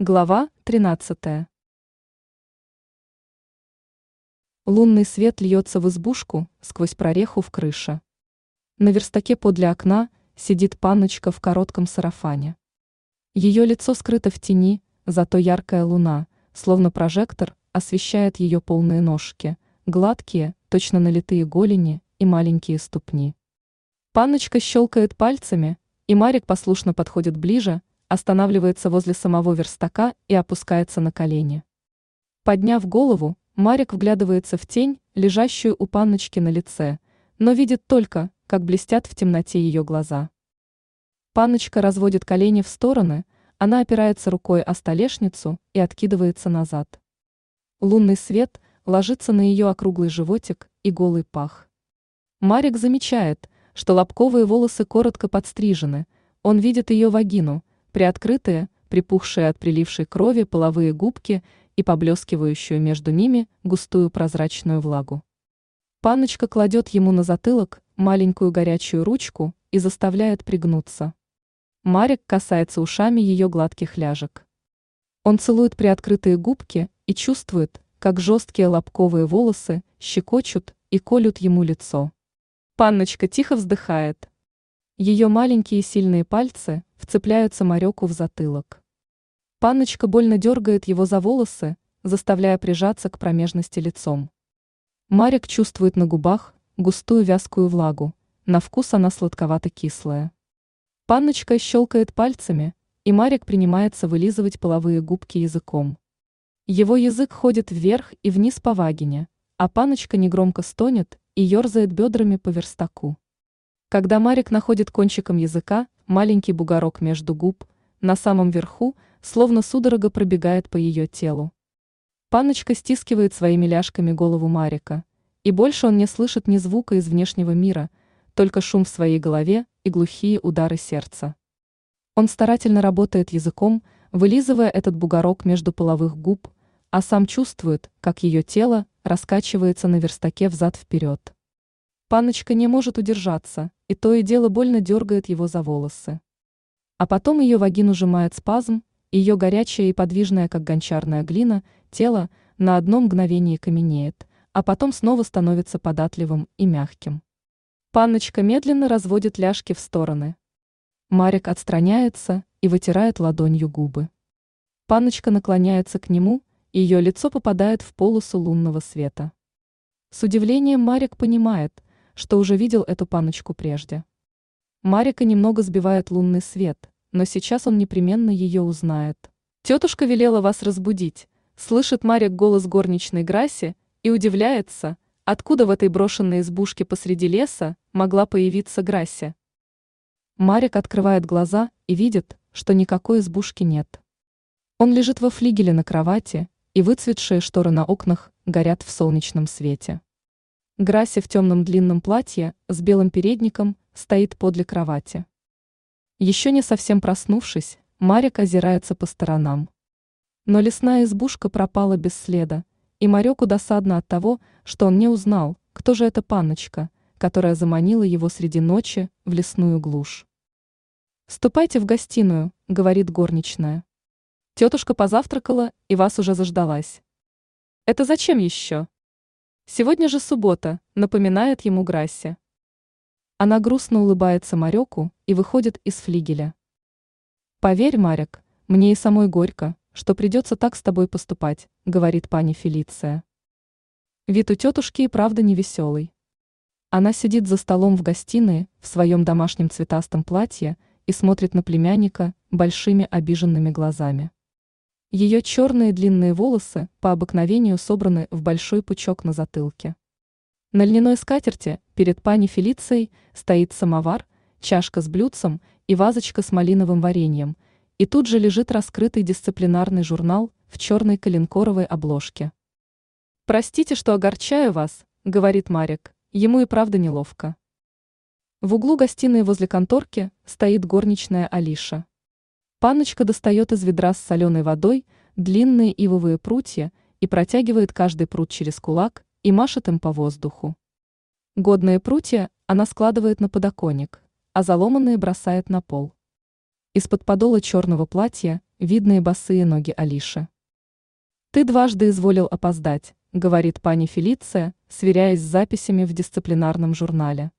Глава 13. Лунный свет льется в избушку сквозь прореху в крыше. На верстаке подле окна сидит панночка в коротком сарафане. Ее лицо скрыто в тени, зато яркая луна, словно прожектор, освещает ее полные ножки, гладкие, точно налитые голени и маленькие ступни. Панночка щелкает пальцами, и Марик послушно подходит ближе, останавливается возле самого верстака и опускается на колени. Подняв голову, Марик вглядывается в тень, лежащую у панночки на лице, но видит только, как блестят в темноте ее глаза. Панночка разводит колени в стороны, она опирается рукой о столешницу и откидывается назад. Лунный свет ложится на ее округлый животик и голый пах. Марик замечает, что лобковые волосы коротко подстрижены, он видит ее вагину, приоткрытые, припухшие от прилившей крови половые губки и поблескивающую между ними густую прозрачную влагу. Паночка кладет ему на затылок маленькую горячую ручку и заставляет пригнуться. Марик касается ушами ее гладких ляжек. Он целует приоткрытые губки и чувствует, как жесткие лобковые волосы щекочут и колют ему лицо. Панночка тихо вздыхает. Ее маленькие сильные пальцы вцепляются Марёку в затылок. Панночка больно дергает его за волосы, заставляя прижаться к промежности лицом. Марик чувствует на губах густую вязкую влагу, на вкус она сладковато-кислая. Панночка щелкает пальцами, и Марик принимается вылизывать половые губки языком. Его язык ходит вверх и вниз по вагине, а паночка негромко стонет и ерзает бедрами по верстаку. Когда Марик находит кончиком языка маленький бугорок между губ, на самом верху, словно судорога пробегает по ее телу. Паночка стискивает своими ляжками голову Марика, и больше он не слышит ни звука из внешнего мира, только шум в своей голове и глухие удары сердца. Он старательно работает языком, вылизывая этот бугорок между половых губ, а сам чувствует, как ее тело раскачивается на верстаке взад-вперед. Паночка не может удержаться, и то и дело больно дергает его за волосы. А потом ее вагину сжимает спазм, ее горячая и подвижная, как гончарная глина, тело на одно мгновение каменеет, а потом снова становится податливым и мягким. Панночка медленно разводит ляжки в стороны. Марик отстраняется и вытирает ладонью губы. Панночка наклоняется к нему, и ее лицо попадает в полосу лунного света. С удивлением Марик понимает – что уже видел эту паночку прежде. Марика немного сбивает лунный свет, но сейчас он непременно ее узнает. Тетушка велела вас разбудить, слышит Марик голос горничной Граси и удивляется, откуда в этой брошенной избушке посреди леса могла появиться Грася. Марик открывает глаза и видит, что никакой избушки нет. Он лежит во флигеле на кровати, и выцветшие шторы на окнах горят в солнечном свете. Грасси в темном длинном платье с белым передником стоит подле кровати. Еще не совсем проснувшись, Марик озирается по сторонам. Но лесная избушка пропала без следа, и Мареку досадно от того, что он не узнал, кто же эта панночка, которая заманила его среди ночи в лесную глушь. «Ступайте в гостиную», — говорит горничная. «Тетушка позавтракала и вас уже заждалась». «Это зачем еще?» Сегодня же суббота, напоминает ему Грасси. Она грустно улыбается Мареку и выходит из флигеля. «Поверь, Марек, мне и самой горько, что придется так с тобой поступать», говорит пани Фелиция. Вид у тетушки и правда невеселый. Она сидит за столом в гостиной в своем домашнем цветастом платье и смотрит на племянника большими обиженными глазами. Ее черные длинные волосы по обыкновению собраны в большой пучок на затылке. На льняной скатерти перед пани Фелицией стоит самовар, чашка с блюдцем и вазочка с малиновым вареньем, и тут же лежит раскрытый дисциплинарный журнал в черной коленкоровой обложке. «Простите, что огорчаю вас», — говорит Марик, ему и правда неловко. В углу гостиной возле конторки стоит горничная Алиша. Паночка достает из ведра с соленой водой длинные ивовые прутья и протягивает каждый прут через кулак и машет им по воздуху. Годные прутья она складывает на подоконник, а заломанные бросает на пол. Из-под подола черного платья видные босые ноги Алиши. «Ты дважды изволил опоздать», — говорит пани Фелиция, сверяясь с записями в дисциплинарном журнале.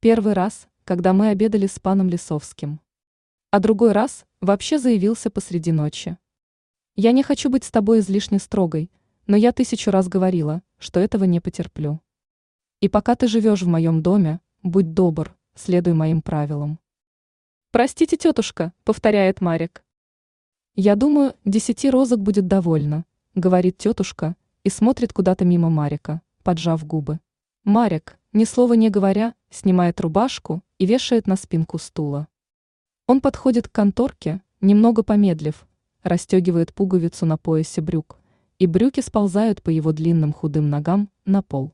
«Первый раз, когда мы обедали с паном Лисовским. А другой раз вообще заявился посреди ночи. Я не хочу быть с тобой излишне строгой, но я тысячу раз говорила, что этого не потерплю. И пока ты живешь в моем доме, будь добр, следуй моим правилам. Простите, тетушка, повторяет Марик. Я думаю, десяти розок будет довольно, говорит тетушка и смотрит куда-то мимо Марика, поджав губы. Марик, ни слова не говоря, снимает рубашку и вешает на спинку стула. Он подходит к конторке, немного помедлив, расстегивает пуговицу на поясе брюк, и брюки сползают по его длинным худым ногам на пол.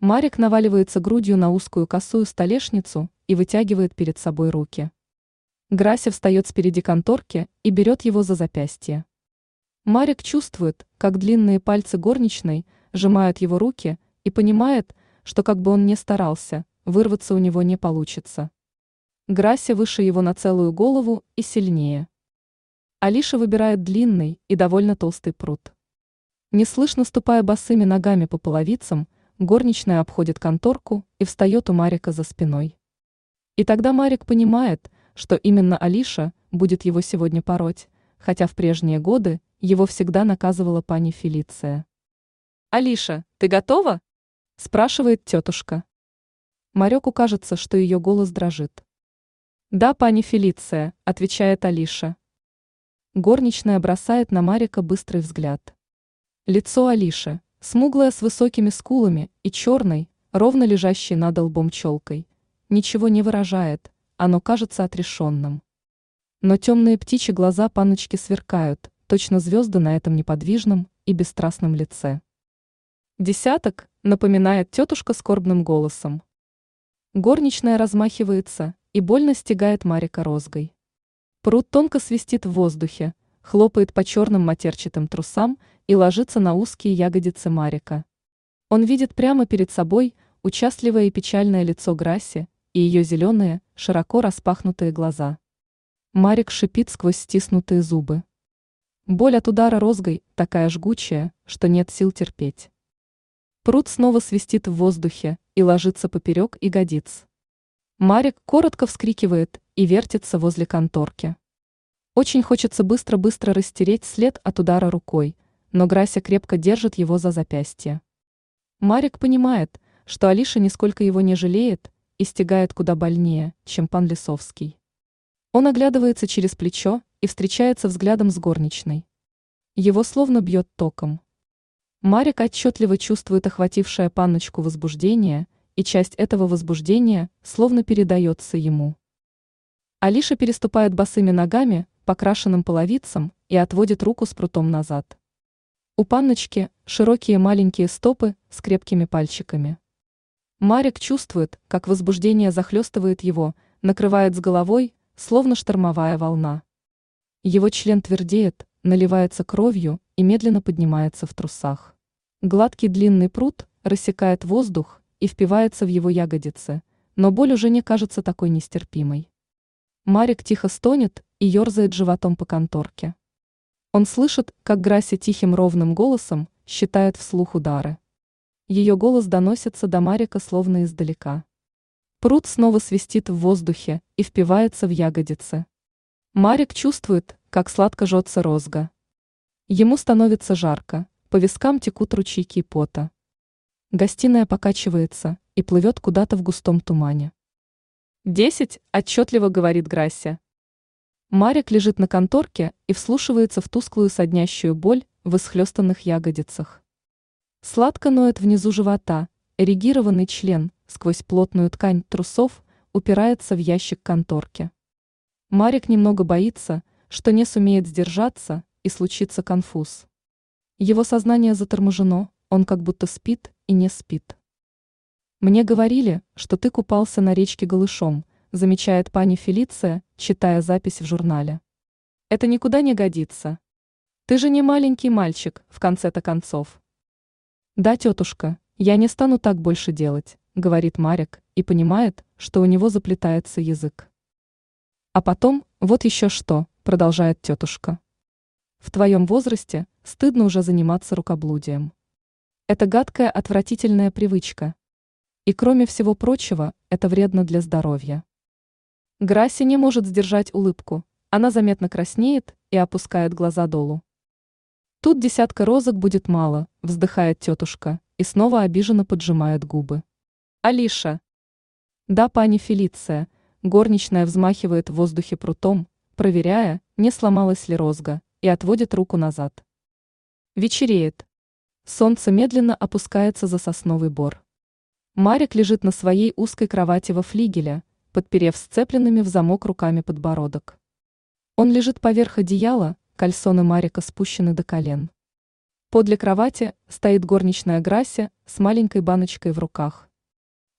Марик наваливается грудью на узкую косую столешницу и вытягивает перед собой руки. Грася встает спереди конторки и берет его за запястье. Марик чувствует, как длинные пальцы горничной сжимают его руки и понимает, что как бы он ни старался, вырваться у него не получится. Грася выше его на целую голову и сильнее. Алиша выбирает длинный и довольно толстый пруд. Неслышно ступая босыми ногами по половицам, горничная обходит конторку и встает у Марика за спиной. И тогда Марик понимает, что именно Алиша будет его сегодня пороть, хотя в прежние годы его всегда наказывала пани Фелиция. «Алиша, ты готова?» – спрашивает тетушка. Мареку кажется, что ее голос дрожит. «Да, пани Фелиция», – отвечает Алиша. Горничная бросает на Марика быстрый взгляд. Лицо Алиши, смуглое с высокими скулами и черной, ровно лежащей над лбом челкой, ничего не выражает, оно кажется отрешенным. Но темные птичьи глаза паночки сверкают, точно звезды на этом неподвижном и бесстрастном лице. Десяток, напоминает тетушка скорбным голосом. Горничная размахивается и больно стегает Марика розгой. Пруд тонко свистит в воздухе, хлопает по черным матерчатым трусам и ложится на узкие ягодицы Марика. Он видит прямо перед собой участливое и печальное лицо Грасси и ее зеленые, широко распахнутые глаза. Марик шипит сквозь стиснутые зубы. Боль от удара розгой такая жгучая, что нет сил терпеть. Пруд снова свистит в воздухе и ложится поперек ягодиц. Марик коротко вскрикивает и вертится возле конторки. Очень хочется быстро-быстро растереть след от удара рукой, но Грася крепко держит его за запястье. Марик понимает, что Алиша нисколько его не жалеет и стягает куда больнее, чем пан Лисовский. Он оглядывается через плечо и встречается взглядом с горничной. Его словно бьет током. Марик отчетливо чувствует охватившее панночку возбуждение, и часть этого возбуждения словно передается ему. Алиша переступает босыми ногами, покрашенным половицам, и отводит руку с прутом назад. У панночки широкие маленькие стопы с крепкими пальчиками. Марик чувствует, как возбуждение захлестывает его, накрывает с головой, словно штормовая волна. Его член твердеет, наливается кровью и медленно поднимается в трусах. Гладкий длинный пруд рассекает воздух и впивается в его ягодицы, но боль уже не кажется такой нестерпимой. Марик тихо стонет и ерзает животом по конторке. Он слышит, как Грасси тихим ровным голосом считает вслух удары. Ее голос доносится до Марика словно издалека. Пруд снова свистит в воздухе и впивается в ягодицы. Марик чувствует, как сладко жжется розга. Ему становится жарко, по вискам текут ручейки пота. Гостиная покачивается и плывет куда-то в густом тумане. «Десять», — отчетливо говорит Грася. Марик лежит на конторке и вслушивается в тусклую соднящую боль в исхлестанных ягодицах. Сладко ноет внизу живота, эрегированный член сквозь плотную ткань трусов упирается в ящик конторки. Марик немного боится, что не сумеет сдержаться и случится конфуз. Его сознание заторможено, он как будто спит и не спит. «Мне говорили, что ты купался на речке голышом», замечает пани Фелиция, читая запись в журнале. «Это никуда не годится. Ты же не маленький мальчик, в конце-то концов». «Да, тетушка, я не стану так больше делать», говорит Марик и понимает, что у него заплетается язык. А потом, вот еще что, продолжает тетушка. В твоем возрасте стыдно уже заниматься рукоблудием. Это гадкая, отвратительная привычка. И кроме всего прочего, это вредно для здоровья. Грасси не может сдержать улыбку. Она заметно краснеет и опускает глаза долу. Тут десятка розок будет мало, вздыхает тетушка и снова обиженно поджимает губы. Алиша. Да, пани Фелиция. Горничная взмахивает в воздухе прутом, проверяя, не сломалась ли розга, и отводит руку назад. Вечереет. Солнце медленно опускается за сосновый бор. Марик лежит на своей узкой кровати во флигеле, подперев сцепленными в замок руками подбородок. Он лежит поверх одеяла, кальсоны Марика спущены до колен. Подле кровати стоит горничная Грася с маленькой баночкой в руках.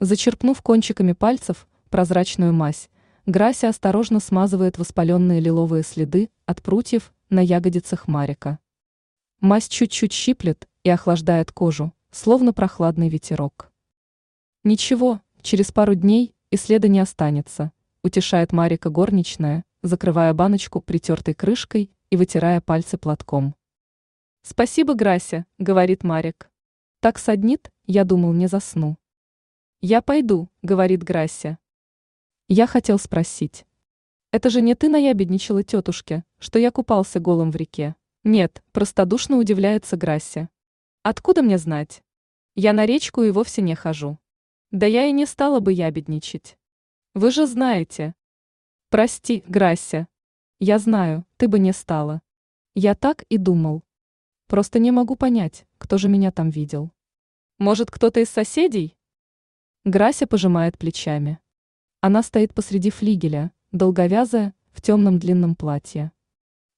Зачерпнув кончиками пальцев прозрачную мазь, Грася осторожно смазывает воспаленные лиловые следы от прутьев на ягодицах Марика. Мазь чуть-чуть щиплет и охлаждает кожу, словно прохладный ветерок. Ничего, через пару дней и следа не останется, утешает Марика горничная, закрывая баночку притертой крышкой и вытирая пальцы платком. «Спасибо, Грася», — говорит Марик. «Так саднит, я думал, не засну». «Я пойду», — говорит Грася. Я хотел спросить. «Это же не ты наябедничала тетушке, что я купался голым в реке?» «Нет», — простодушно удивляется Грася. «Откуда мне знать? Я на речку и вовсе не хожу. Да я и не стала бы ябедничать. Вы же знаете». «Прости, Грася. Я знаю, ты бы не стала. Я так и думал. Просто не могу понять, кто же меня там видел. Может, кто-то из соседей? Грася пожимает плечами. Она стоит посреди флигеля, долговязая, в темном длинном платье.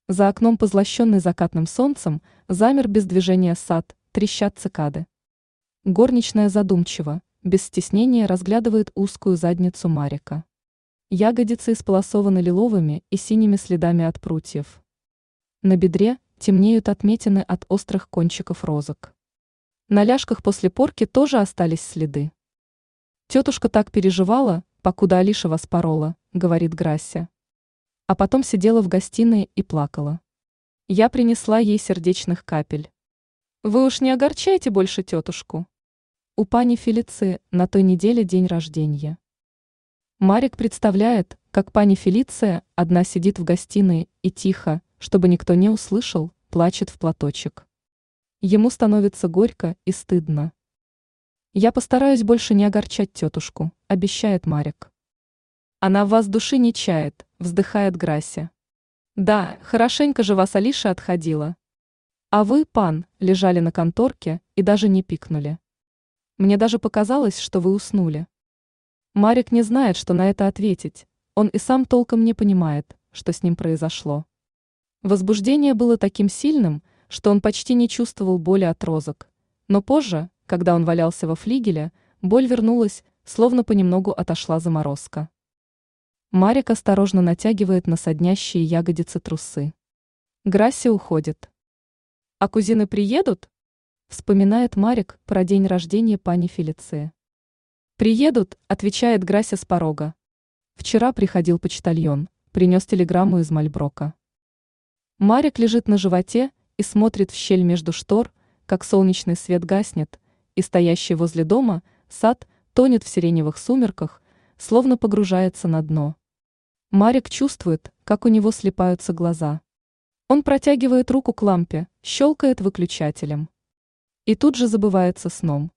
За окном, позлощенный закатным солнцем, замер без движения сад, трещат цикады. Горничная задумчиво, без стеснения разглядывает узкую задницу Марика. Ягодицы исполосованы лиловыми и синими следами от прутьев. На бедре темнеют отметины от острых кончиков розок. На ляжках после порки тоже остались следы. Тетушка так переживала, покуда Алиша вас порола, говорит Грася. А потом сидела в гостиной и плакала. Я принесла ей сердечных капель. Вы уж не огорчайте больше тетушку. У пани Фелиции на той неделе день рождения. Марик представляет, как пани Фелиция одна сидит в гостиной и тихо, чтобы никто не услышал, плачет в платочек. Ему становится горько и стыдно. «Я постараюсь больше не огорчать тетушку», — обещает Марик. «Она в вас души не чает», — вздыхает Грася. «Да, хорошенько же вас Алиша отходила. А вы, пан, лежали на конторке и даже не пикнули. Мне даже показалось, что вы уснули». Марик не знает, что на это ответить. Он и сам толком не понимает, что с ним произошло. Возбуждение было таким сильным, что он почти не чувствовал боли от розок. Но позже, когда он валялся во флигеле, боль вернулась, словно понемногу отошла заморозка. Марик осторожно натягивает на соднящие ягодицы трусы. Грасси уходит. «А кузины приедут?» Вспоминает Марик про день рождения пани Фелиции. «Приедут», — отвечает Грася с порога. Вчера приходил почтальон, принес телеграмму из Мальброка. Марик лежит на животе и смотрит в щель между штор, как солнечный свет гаснет, и стоящий возле дома сад тонет в сиреневых сумерках, словно погружается на дно. Марик чувствует, как у него слепаются глаза. Он протягивает руку к лампе, щелкает выключателем. И тут же забывается сном.